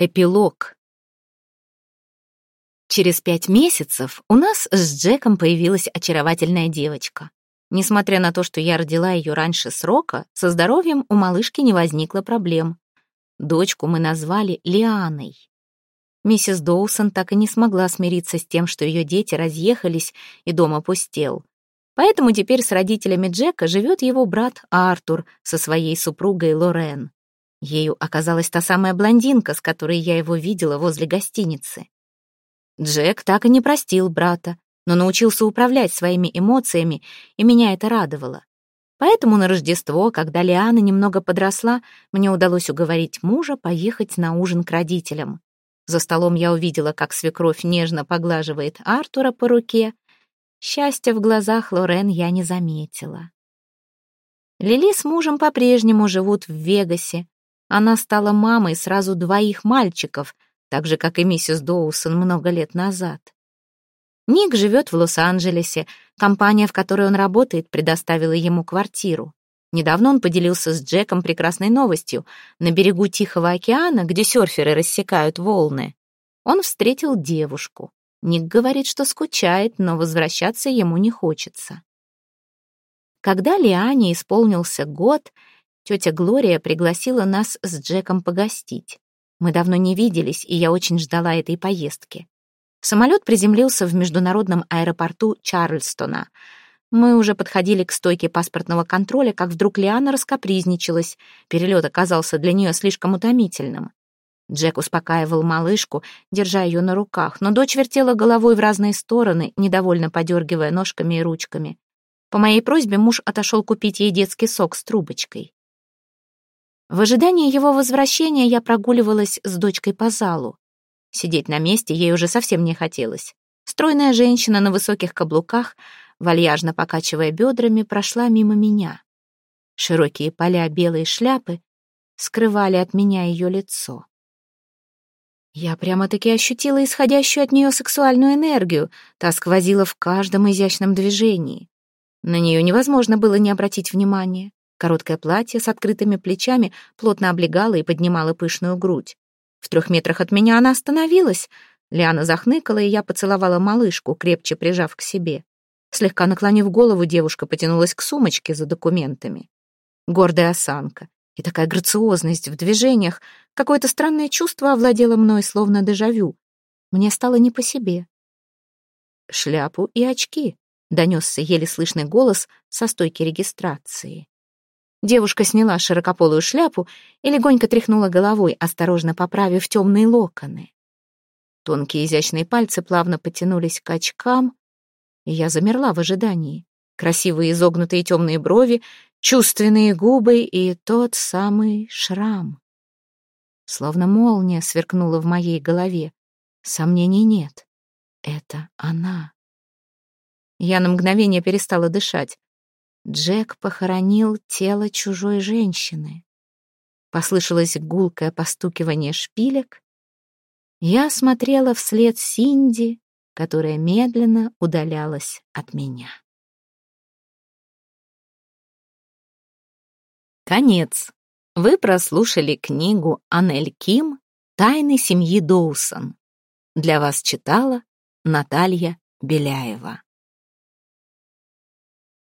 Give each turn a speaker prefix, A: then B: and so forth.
A: Эпилог. Через пять месяцев у нас с Джеком появилась очаровательная девочка. Несмотря на то, что я родила ее раньше срока, со здоровьем у малышки не возникло проблем. Дочку мы назвали Лианой. Миссис Доусон так и не смогла смириться с тем, что ее дети разъехались и дом опустел. Поэтому теперь с родителями Джека живет его брат Артур со своей супругой Лорен. Ею оказалась та самая блондинка, с которой я его видела возле гостиницы. Джек так и не простил брата, но научился управлять своими эмоциями, и меня это радовало. Поэтому на Рождество, когда Лиана немного подросла, мне удалось уговорить мужа поехать на ужин к родителям. За столом я увидела, как свекровь нежно поглаживает Артура по руке. Счастья в глазах Лорен я не заметила. Лили с мужем по-прежнему живут в Вегасе, она стала мамой сразу двоих мальчиков, так же, как и миссис Доусон много лет назад. Ник живет в Лос-Анджелесе. Компания, в которой он работает, предоставила ему квартиру. Недавно он поделился с Джеком прекрасной новостью. На берегу Тихого океана, где серферы рассекают волны, он встретил девушку. Ник говорит, что скучает, но возвращаться ему не хочется. Когда Лиане исполнился год, Тетя Глория пригласила нас с Джеком погостить. Мы давно не виделись, и я очень ждала этой поездки. Самолет приземлился в международном аэропорту Чарльстона. Мы уже подходили к стойке паспортного контроля, как вдруг Лиана раскопризничалась. Перелет оказался для нее слишком утомительным. Джек успокаивал малышку, держа ее на руках, но дочь вертела головой в разные стороны, недовольно подергивая ножками и ручками. По моей просьбе муж отошел купить ей детский сок с трубочкой. В ожидании его возвращения я прогуливалась с дочкой по залу. Сидеть на месте ей уже совсем не хотелось. Стройная женщина на высоких каблуках, вальяжно покачивая бедрами, прошла мимо меня. Широкие поля белой шляпы скрывали от меня ее лицо. Я прямо-таки ощутила исходящую от нее сексуальную энергию, та сквозила в каждом изящном движении. На нее невозможно было не обратить внимания. Короткое платье с открытыми плечами плотно облегало и поднимало пышную грудь. В трех метрах от меня она остановилась. Лиана захныкала, и я поцеловала малышку, крепче прижав к себе. Слегка наклонив голову, девушка потянулась к сумочке за документами. Гордая осанка и такая грациозность в движениях, какое-то странное чувство овладело мной, словно дежавю. Мне стало не по себе. «Шляпу и очки», — донесся еле слышный голос со стойки регистрации. Девушка сняла широкополую шляпу и легонько тряхнула головой, осторожно поправив темные локоны. Тонкие изящные пальцы плавно потянулись к очкам, и я замерла в ожидании. Красивые изогнутые темные брови, чувственные губы и тот самый шрам. Словно молния сверкнула в моей голове. Сомнений нет. Это она. Я на мгновение перестала дышать. Джек похоронил тело чужой женщины. Послышалось гулкое постукивание шпилек. Я смотрела вслед Синди, которая медленно удалялась от меня. Конец. Вы прослушали книгу Анель Ким «Тайны семьи Доусон». Для вас читала Наталья Беляева.